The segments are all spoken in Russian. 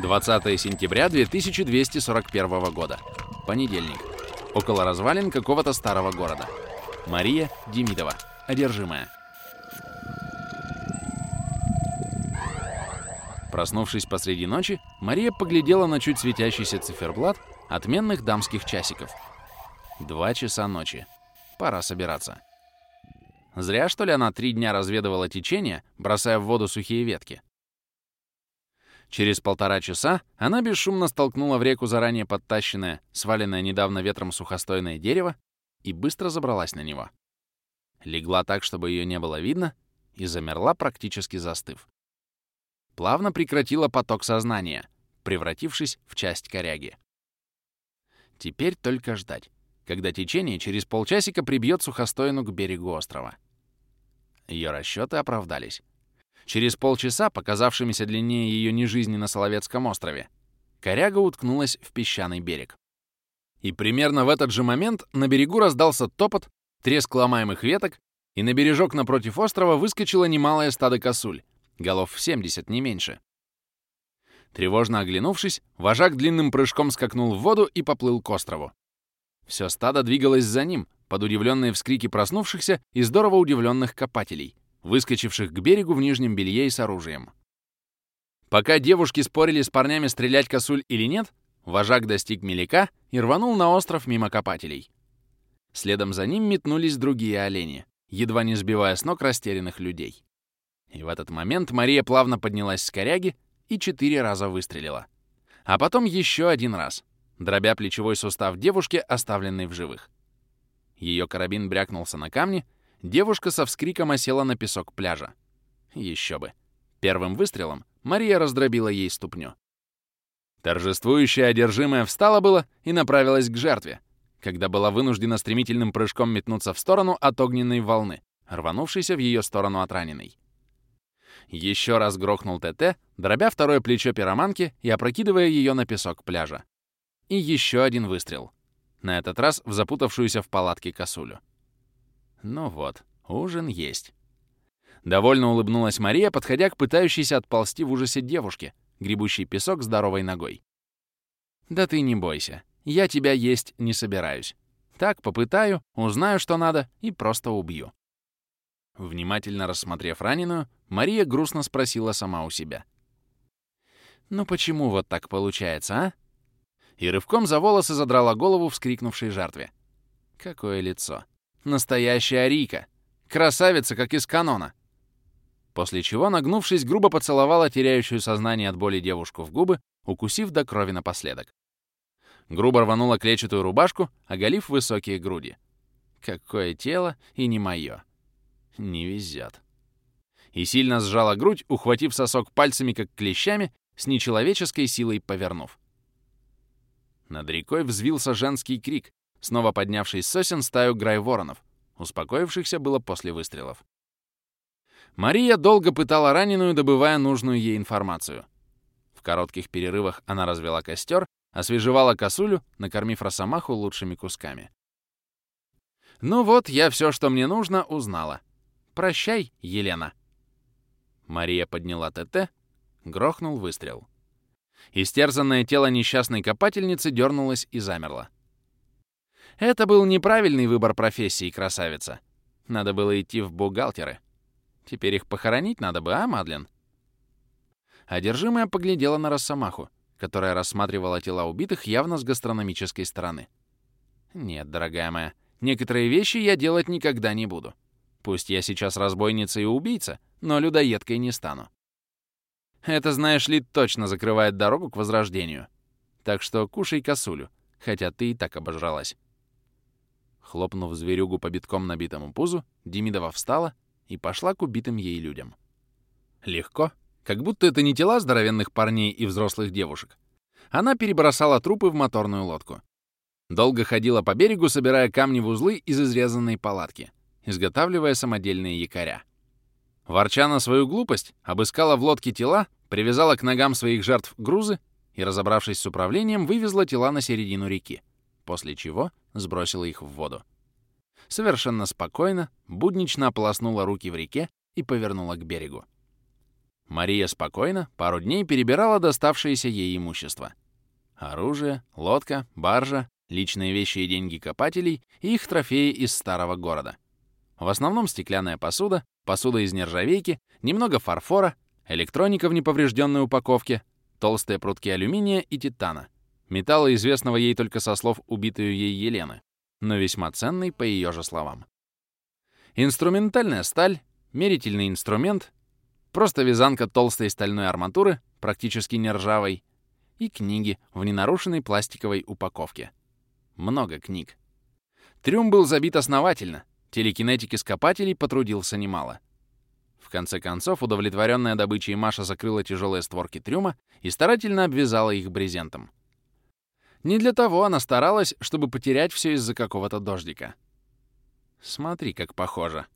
20 сентября 2241 года. Понедельник. Около развалин какого-то старого города. Мария Демидова. Одержимая. Проснувшись посреди ночи, Мария поглядела на чуть светящийся циферблат отменных дамских часиков. Два часа ночи. Пора собираться. Зря, что ли, она три дня разведывала течение, бросая в воду сухие ветки. Через полтора часа она бесшумно столкнула в реку заранее подтащенное, сваленное недавно ветром сухостойное дерево и быстро забралась на него. Легла так, чтобы ее не было видно, и замерла, практически застыв. Плавно прекратила поток сознания, превратившись в часть коряги. Теперь только ждать, когда течение через полчасика прибьет сухостойну к берегу острова. Ее расчеты оправдались. Через полчаса, показавшимися длиннее ее ни на Соловецком острове, коряга уткнулась в песчаный берег. И примерно в этот же момент на берегу раздался топот, треск ломаемых веток, и на бережок напротив острова выскочило немалое стадо косуль, голов в 70, не меньше. Тревожно оглянувшись, вожак длинным прыжком скакнул в воду и поплыл к острову. Все стадо двигалось за ним, под удивленные вскрики проснувшихся и здорово удивленных копателей выскочивших к берегу в нижнем белье и с оружием. Пока девушки спорили с парнями, стрелять косуль или нет, вожак достиг мелика и рванул на остров мимо копателей. Следом за ним метнулись другие олени, едва не сбивая с ног растерянных людей. И в этот момент Мария плавно поднялась с коряги и четыре раза выстрелила. А потом еще один раз, дробя плечевой сустав девушки, оставленной в живых. Ее карабин брякнулся на камни, девушка со вскриком осела на песок пляжа. Еще бы. Первым выстрелом Мария раздробила ей ступню. Торжествующая одержимая встала было и направилась к жертве, когда была вынуждена стремительным прыжком метнуться в сторону от огненной волны, рванувшейся в ее сторону от раненой. Еще раз грохнул ТТ, дробя второе плечо пироманки и опрокидывая ее на песок пляжа. И еще один выстрел. На этот раз в запутавшуюся в палатке косулю. Ну вот, ужин есть. Довольно улыбнулась Мария, подходя к пытающейся отползти в ужасе девушке, гребущей песок здоровой ногой. «Да ты не бойся, я тебя есть не собираюсь. Так попытаю, узнаю, что надо, и просто убью». Внимательно рассмотрев раненую, Мария грустно спросила сама у себя. «Ну почему вот так получается, а?» И рывком за волосы задрала голову вскрикнувшей жертве. Какое лицо! Настоящая Рика. Красавица, как из канона. После чего, нагнувшись, грубо поцеловала теряющую сознание от боли девушку в губы, укусив до крови напоследок. Грубо рванула клетчатую рубашку, оголив высокие груди. Какое тело и не мое. Не везет. И сильно сжала грудь, ухватив сосок пальцами, как клещами, с нечеловеческой силой повернув. Над рекой взвился женский крик, снова поднявшись с сосен стаю грай-воронов, успокоившихся было после выстрелов. Мария долго пытала раненую, добывая нужную ей информацию. В коротких перерывах она развела костер, освежевала косулю, накормив росомаху лучшими кусками. «Ну вот, я все, что мне нужно, узнала. Прощай, Елена». Мария подняла ТТ, грохнул выстрел. Истерзанное тело несчастной копательницы дернулось и замерло. Это был неправильный выбор профессии, красавица. Надо было идти в бухгалтеры. Теперь их похоронить надо бы, а, Мадлен? Одержимая поглядела на Росомаху, которая рассматривала тела убитых явно с гастрономической стороны. Нет, дорогая моя, некоторые вещи я делать никогда не буду. Пусть я сейчас разбойница и убийца, но людоедкой не стану. Это, знаешь ли, точно закрывает дорогу к возрождению. Так что кушай косулю, хотя ты и так обожралась. Хлопнув зверюгу по битком набитому пузу, Демидова встала и пошла к убитым ей людям. Легко, как будто это не тела здоровенных парней и взрослых девушек. Она перебросала трупы в моторную лодку. Долго ходила по берегу, собирая камни в узлы из изрезанной палатки, изготавливая самодельные якоря. Ворча на свою глупость, обыскала в лодке тела, привязала к ногам своих жертв грузы и, разобравшись с управлением, вывезла тела на середину реки после чего сбросила их в воду. Совершенно спокойно, буднично ополоснула руки в реке и повернула к берегу. Мария спокойно пару дней перебирала доставшееся ей имущество. Оружие, лодка, баржа, личные вещи и деньги копателей и их трофеи из старого города. В основном стеклянная посуда, посуда из нержавейки, немного фарфора, электроника в неповрежденной упаковке, толстые прутки алюминия и титана. Металла, известного ей только со слов убитую ей Елены, но весьма ценный по ее же словам. Инструментальная сталь, мерительный инструмент, просто вязанка толстой стальной арматуры, практически не ржавой, и книги в ненарушенной пластиковой упаковке. Много книг. Трюм был забит основательно, телекинетик ископателей потрудился немало. В конце концов, удовлетворенная добычей Маша закрыла тяжелые створки трюма и старательно обвязала их брезентом. Не для того она старалась, чтобы потерять все из-за какого-то дождика. Смотри, как похоже.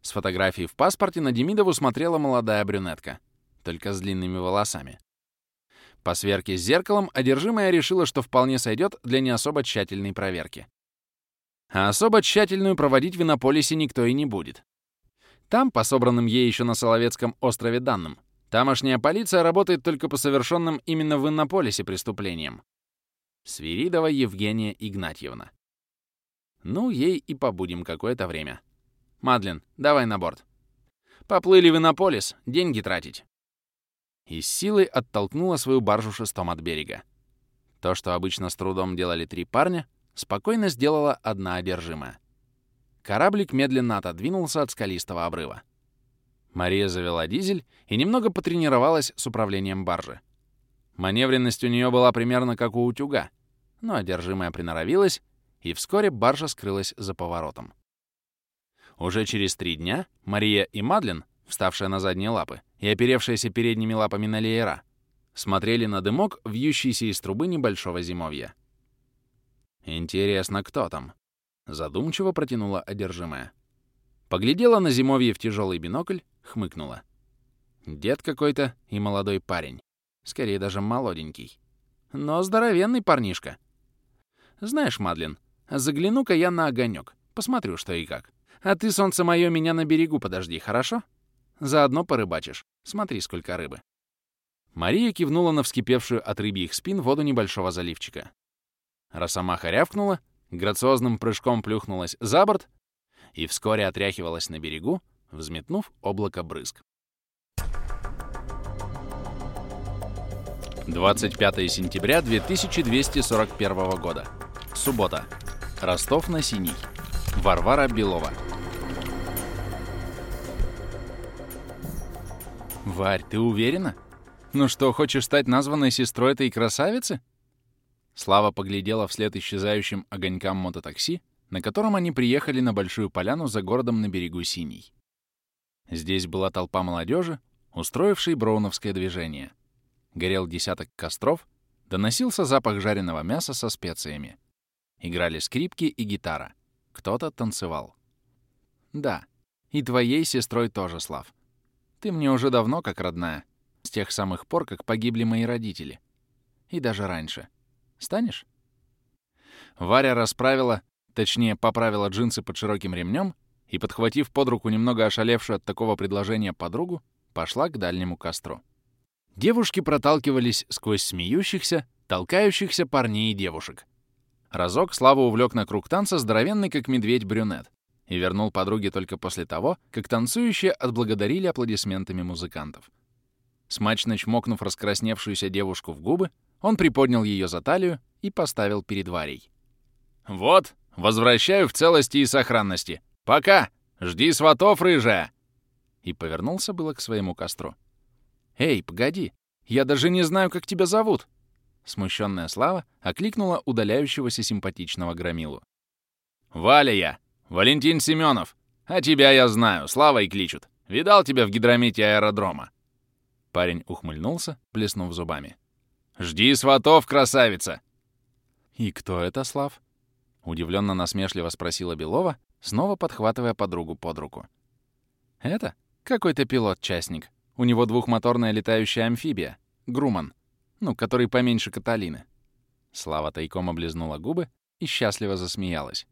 С фотографией в паспорте на Демидову смотрела молодая брюнетка, только с длинными волосами. По сверке с зеркалом одержимая решила, что вполне сойдет для не особо тщательной проверки. А особо тщательную проводить в Иннополисе никто и не будет. Там, по собранным ей еще на Соловецком острове данным, тамошняя полиция работает только по совершенным именно в Иннополисе преступлениям. Свиридова Евгения Игнатьевна. Ну, ей и побудем какое-то время. Мадлен, давай на борт. Поплыли в Иннополис, деньги тратить и с силой оттолкнула свою баржу шестом от берега. То, что обычно с трудом делали три парня, спокойно сделала одна одержимая. Кораблик медленно отодвинулся от скалистого обрыва. Мария завела дизель и немного потренировалась с управлением баржи. Маневренность у нее была примерно как у утюга, но одержимая приноровилась, и вскоре баржа скрылась за поворотом. Уже через три дня Мария и Мадлен вставшая на задние лапы, и оперевшаяся передними лапами на леера, смотрели на дымок, вьющийся из трубы небольшого зимовья. «Интересно, кто там?» — задумчиво протянула одержимая. Поглядела на зимовье в тяжелый бинокль, хмыкнула. Дед какой-то и молодой парень. Скорее даже молоденький. Но здоровенный парнишка. Знаешь, Мадлен, загляну-ка я на огонек, посмотрю, что и как. А ты, солнце мое, меня на берегу подожди, хорошо? Заодно порыбачишь. Смотри, сколько рыбы». Мария кивнула на вскипевшую от рыбьих спин воду небольшого заливчика. Росомаха рявкнула, грациозным прыжком плюхнулась за борт и вскоре отряхивалась на берегу, взметнув облако брызг. 25 сентября 2241 года. Суббота. Ростов на Синий. Варвара Белова. «Варь, ты уверена? Ну что, хочешь стать названной сестрой этой красавицы?» Слава поглядела вслед исчезающим огонькам мототакси, на котором они приехали на Большую Поляну за городом на берегу Синий. Здесь была толпа молодежи, устроившей броуновское движение. Горел десяток костров, доносился запах жареного мяса со специями. Играли скрипки и гитара. Кто-то танцевал. Да, и твоей сестрой тоже, Слав. Ты мне уже давно как родная. С тех самых пор, как погибли мои родители. И даже раньше. Станешь? Варя расправила, точнее, поправила джинсы под широким ремнем и, подхватив под руку немного ошалевшую от такого предложения подругу, пошла к дальнему костру. Девушки проталкивались сквозь смеющихся, толкающихся парней и девушек. Разок Славу увлек на круг танца здоровенный, как медведь, брюнет и вернул подруге только после того, как танцующие отблагодарили аплодисментами музыкантов. Смачно чмокнув раскрасневшуюся девушку в губы, он приподнял ее за талию и поставил перед Варей. «Вот, возвращаю в целости и сохранности. Пока! Жди сватов, рыжая!» И повернулся было к своему костру. «Эй, погоди, я даже не знаю, как тебя зовут!» Смущенная Слава окликнула удаляющегося симпатичного громилу. «Валя я! «Валентин Семенов! А тебя я знаю, Славой кличут. Видал тебя в гидромете аэродрома». Парень ухмыльнулся, плеснув зубами. «Жди сватов, красавица!» «И кто это, Слав?» Удивленно насмешливо спросила Белова, снова подхватывая подругу под руку. «Это? Какой-то пилот-частник. У него двухмоторная летающая амфибия. Груман. Ну, который поменьше Каталины». Слава тайком облизнула губы и счастливо засмеялась.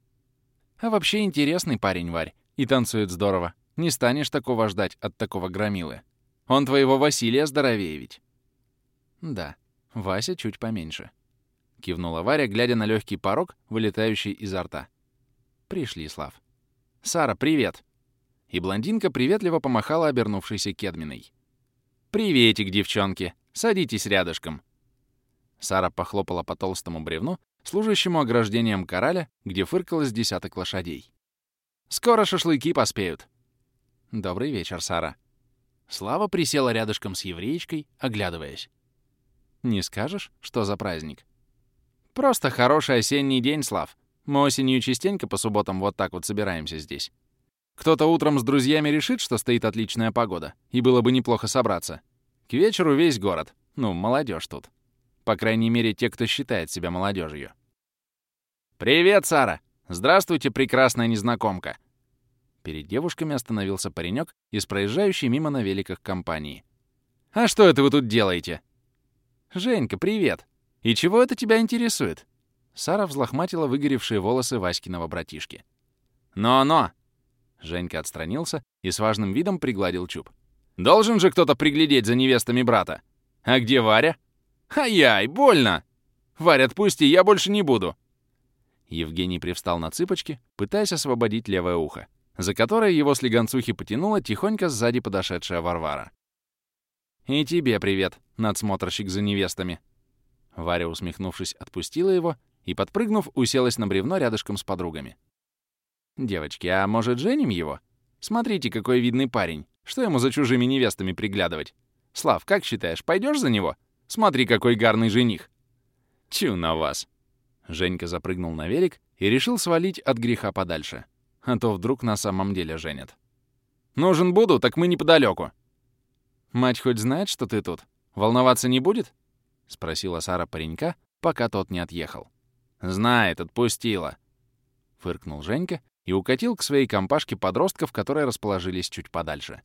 А вообще интересный парень, Варь. И танцует здорово. Не станешь такого ждать от такого громилы. Он твоего Василия здоровее ведь. Да, Вася чуть поменьше. Кивнула Варя, глядя на легкий порог, вылетающий изо рта. Пришли, Слав. Сара, привет. И блондинка приветливо помахала обернувшейся Кедминой. «Приветик, девчонки! Садитесь рядышком!» Сара похлопала по толстому бревну, служащему ограждением кораля, где фыркалось десяток лошадей. «Скоро шашлыки поспеют!» «Добрый вечер, Сара!» Слава присела рядышком с евреечкой, оглядываясь. «Не скажешь, что за праздник?» «Просто хороший осенний день, Слав. Мы осенью частенько по субботам вот так вот собираемся здесь. Кто-то утром с друзьями решит, что стоит отличная погода, и было бы неплохо собраться. К вечеру весь город. Ну, молодежь тут. По крайней мере, те, кто считает себя молодежью. «Привет, Сара! Здравствуйте, прекрасная незнакомка!» Перед девушками остановился паренек из проезжающей мимо на великах компании. «А что это вы тут делаете?» «Женька, привет! И чего это тебя интересует?» Сара взлохматила выгоревшие волосы Васькиного братишки. «Но-но!» Женька отстранился и с важным видом пригладил чуб. «Должен же кто-то приглядеть за невестами брата! А где Варя?» «Ай-яй, больно!» «Варя, отпусти, я больше не буду!» Евгений привстал на цыпочки, пытаясь освободить левое ухо, за которое его с легонцухи потянула тихонько сзади подошедшая Варвара. «И тебе привет, надсмотрщик за невестами!» Варя, усмехнувшись, отпустила его и, подпрыгнув, уселась на бревно рядышком с подругами. «Девочки, а может, женим его? Смотрите, какой видный парень. Что ему за чужими невестами приглядывать? Слав, как считаешь, пойдешь за него? Смотри, какой гарный жених!» «Тю на вас!» Женька запрыгнул на велик и решил свалить от греха подальше. А то вдруг на самом деле женят. «Нужен буду, так мы неподалеку. «Мать хоть знает, что ты тут? Волноваться не будет?» — спросила Сара паренька, пока тот не отъехал. «Знает, отпустила!» — фыркнул Женька и укатил к своей компашке подростков, которые расположились чуть подальше.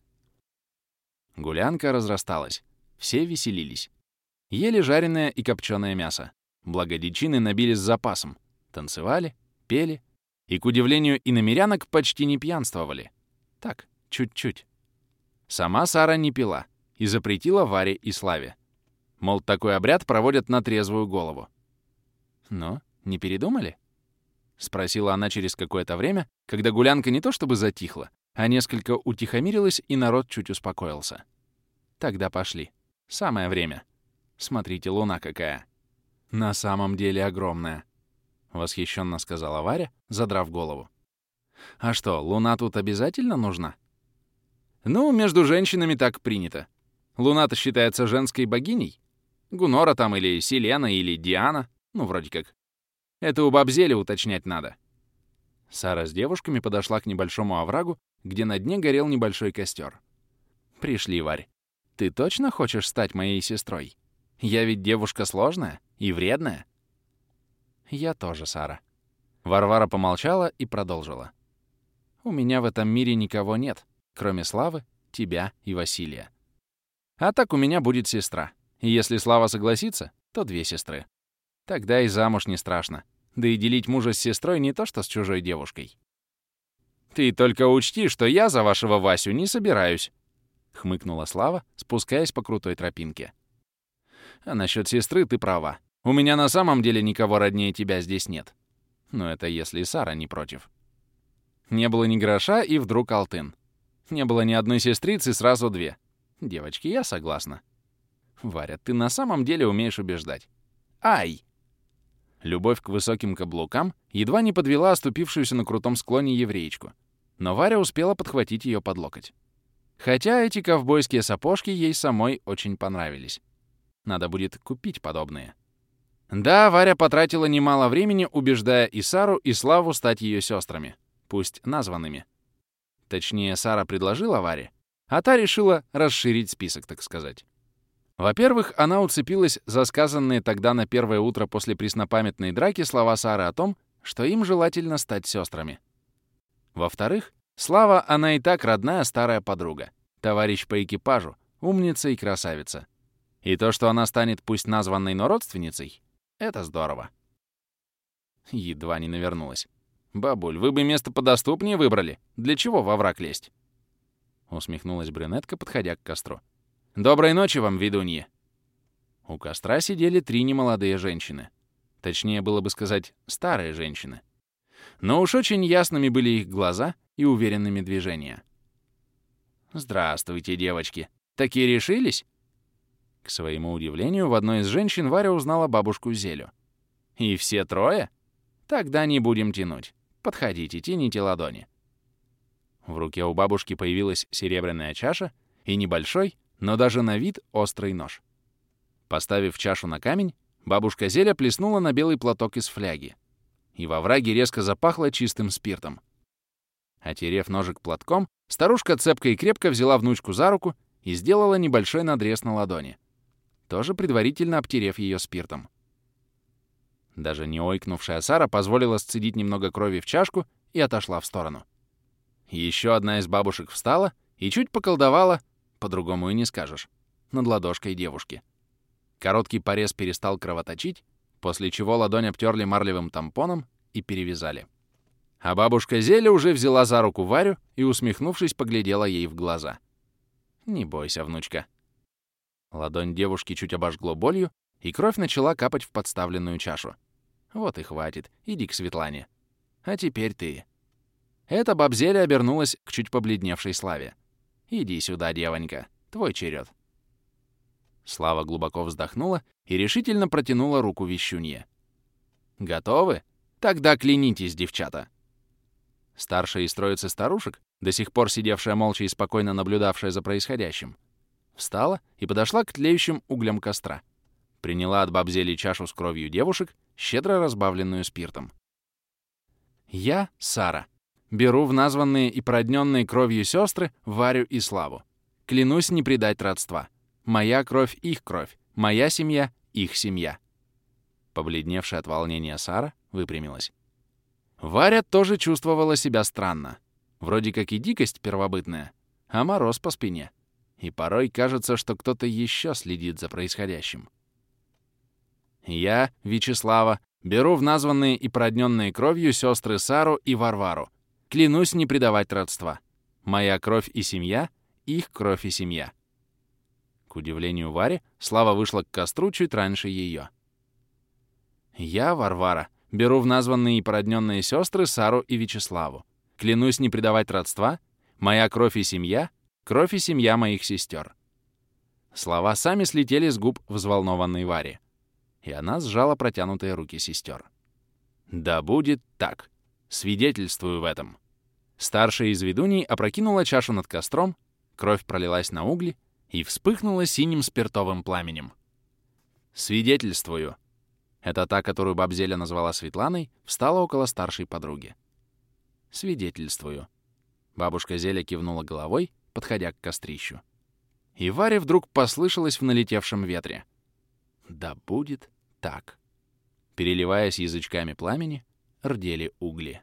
Гулянка разрасталась. Все веселились. Ели жареное и копченое мясо. Благо дичины набились запасом. Танцевали, пели. И, к удивлению иномерянок, почти не пьянствовали. Так, чуть-чуть. Сама Сара не пила и запретила Варе и Славе. Мол, такой обряд проводят на трезвую голову. Но не передумали? — спросила она через какое-то время, когда гулянка не то чтобы затихла, а несколько утихомирилась, и народ чуть успокоился. Тогда пошли. Самое время. Смотрите, луна какая. На самом деле огромная. Восхищенно сказала Варя, задрав голову. А что, луна тут обязательно нужна? Ну, между женщинами так принято. Луна-то считается женской богиней. Гунора там или Селена, или Диана. Ну, вроде как. Это у бабзели уточнять надо. Сара с девушками подошла к небольшому оврагу, где на дне горел небольшой костер. «Пришли, Варь. Ты точно хочешь стать моей сестрой? Я ведь девушка сложная и вредная». «Я тоже, Сара». Варвара помолчала и продолжила. «У меня в этом мире никого нет, кроме Славы, тебя и Василия. А так у меня будет сестра. И если Слава согласится, то две сестры. Тогда и замуж не страшно. Да и делить мужа с сестрой не то, что с чужой девушкой. «Ты только учти, что я за вашего Васю не собираюсь», — хмыкнула Слава, спускаясь по крутой тропинке. «А насчет сестры ты права. У меня на самом деле никого роднее тебя здесь нет. Но это если Сара не против». Не было ни гроша, и вдруг алтын. Не было ни одной сестрицы, сразу две. Девочки, я согласна. Варя, ты на самом деле умеешь убеждать. Ай! Любовь к высоким каблукам едва не подвела оступившуюся на крутом склоне евреечку, но Варя успела подхватить ее под локоть. Хотя эти ковбойские сапожки ей самой очень понравились. Надо будет купить подобные. Да, Варя потратила немало времени, убеждая и Сару, и Славу стать ее сестрами, пусть названными. Точнее, Сара предложила Варе, а та решила расширить список, так сказать. Во-первых, она уцепилась за сказанные тогда на первое утро после преснопамятной драки слова Сары о том, что им желательно стать сестрами. Во-вторых, Слава, она и так родная старая подруга, товарищ по экипажу, умница и красавица. И то, что она станет пусть названной, но родственницей, это здорово. Едва не навернулась. «Бабуль, вы бы место подоступнее выбрали. Для чего во враг лезть?» Усмехнулась брюнетка, подходя к костру. Доброй ночи вам, ведуньи!» У костра сидели три немолодые женщины. Точнее было бы сказать, старые женщины. Но уж очень ясными были их глаза и уверенными движения. «Здравствуйте, девочки! Такие решились?» К своему удивлению, в одной из женщин Варя узнала бабушку Зелю. «И все трое? Тогда не будем тянуть. Подходите, тяните ладони». В руке у бабушки появилась серебряная чаша и небольшой, но даже на вид острый нож. Поставив чашу на камень, бабушка Зеля плеснула на белый платок из фляги. И во враге резко запахло чистым спиртом. Отерев ножик платком, старушка цепко и крепко взяла внучку за руку и сделала небольшой надрез на ладони, тоже предварительно обтерев ее спиртом. Даже не ойкнувшая Сара позволила сцедить немного крови в чашку и отошла в сторону. Еще одна из бабушек встала и чуть поколдовала, по-другому и не скажешь, над ладошкой девушки. Короткий порез перестал кровоточить, после чего ладонь обтерли марлевым тампоном и перевязали. А бабушка Зеля уже взяла за руку Варю и, усмехнувшись, поглядела ей в глаза. «Не бойся, внучка». Ладонь девушки чуть обожгло болью, и кровь начала капать в подставленную чашу. «Вот и хватит, иди к Светлане. А теперь ты». Эта бабзеля обернулась к чуть побледневшей Славе. «Иди сюда, девонька, твой черед. Слава глубоко вздохнула и решительно протянула руку вещунье. «Готовы? Тогда клянитесь, девчата!» Старшая из троицы старушек, до сих пор сидевшая молча и спокойно наблюдавшая за происходящим, встала и подошла к тлеющим углям костра. Приняла от бабзели чашу с кровью девушек, щедро разбавленную спиртом. «Я, Сара, беру в названные и продненные кровью сестры Варю и Славу. Клянусь не предать родства. Моя кровь — их кровь, моя семья — их семья». Побледневшая от волнения Сара выпрямилась. Варя тоже чувствовала себя странно. Вроде как и дикость первобытная, а мороз по спине. И порой кажется, что кто-то еще следит за происходящим. Я, Вячеслава, беру в названные и продненные кровью сестры Сару и Варвару. Клянусь не предавать родства. Моя кровь и семья — их кровь и семья. К удивлению Вари, Слава вышла к костру чуть раньше ее. Я, Варвара, Беру в названные и породненные сестры Сару и Вячеславу. Клянусь не предавать родства. Моя кровь и семья — кровь и семья моих сестер. Слова сами слетели с губ взволнованной Варе. И она сжала протянутые руки сестер. «Да будет так. Свидетельствую в этом». Старшая из ведуней опрокинула чашу над костром, кровь пролилась на угли и вспыхнула синим спиртовым пламенем. «Свидетельствую», это та, которую бабзеля назвала Светланой, встала около старшей подруги. «Свидетельствую». Бабушка Зеля кивнула головой, подходя к кострищу. И Варе вдруг послышалось в налетевшем ветре. «Да будет так». Переливаясь язычками пламени, рдели угли.